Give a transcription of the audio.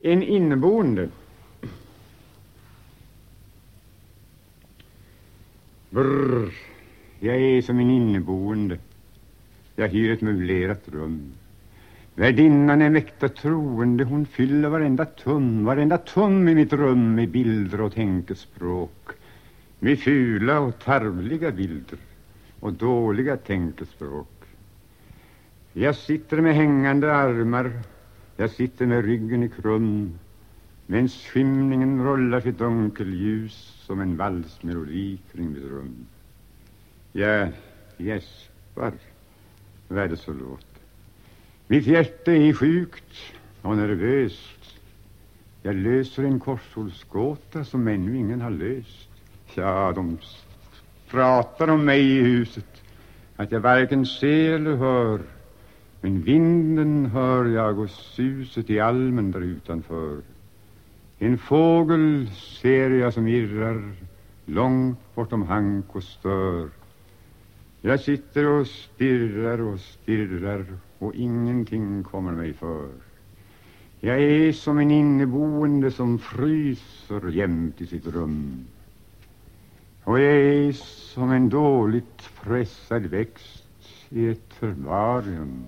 En inneboende. Brr, jag är som en inneboende. Jag hyr ett möblerat rum. Värdinnan är mäkta troende, hon fyller varenda tum, varenda tum i mitt rum med bilder och tänkespråk. Med fula och tarvliga bilder och dåliga tänkespråk. Jag sitter med hängande armar jag sitter med ryggen i krum medan skymningen rullar sitt dunkelljus som en valsmelodi kring mitt rum. Jag gäspar värdesoldat. Mitt hjärta är sjukt och nervöst. Jag löser en korsordsgåta som ännu ingen har löst. Ja, de pratar om mig i huset att jag varken ser eller hör men vinden hör jag och suset i almen där utanför. En fågel ser jag som irrar långt bortom hank och stör. Jag sitter och stirrar och stirrar och ingenting kommer mig för. Jag är som en inneboende som fryser jämt i sitt rum. Och jag är som en dåligt pressad växt i ett herbarium.